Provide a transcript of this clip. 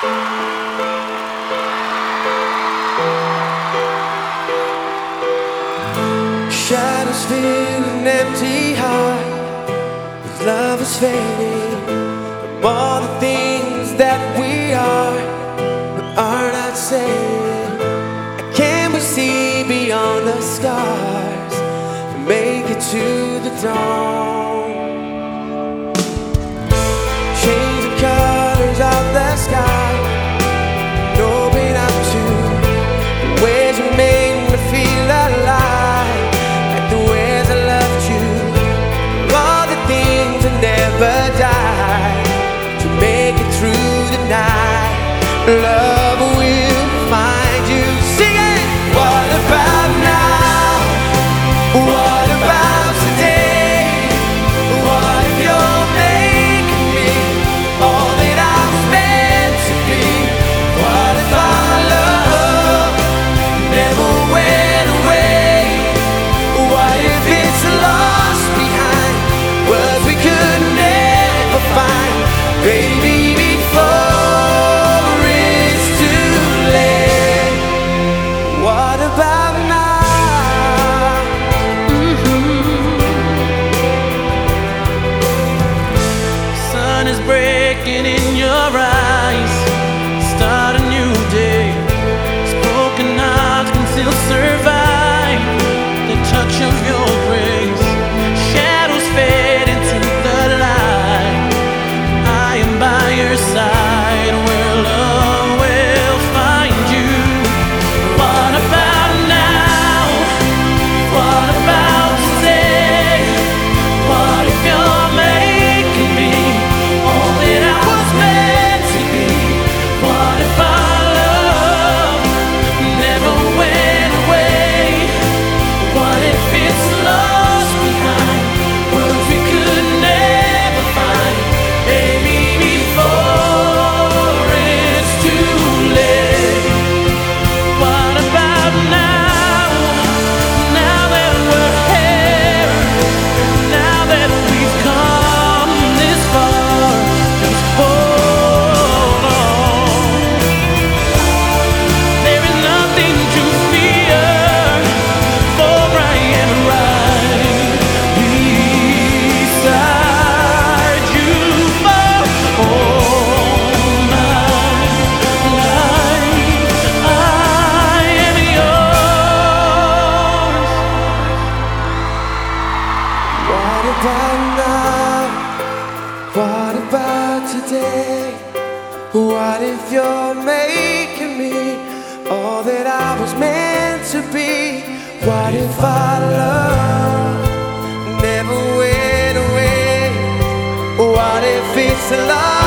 Shadows fill an empty heart With love is fading. From all the things that we are But are not saying. I can't see beyond the scars make it to the dawn. looking in your eyes. And now, what about today? What if you're making me all that I was meant to be? What if our love never went away? What if it's love?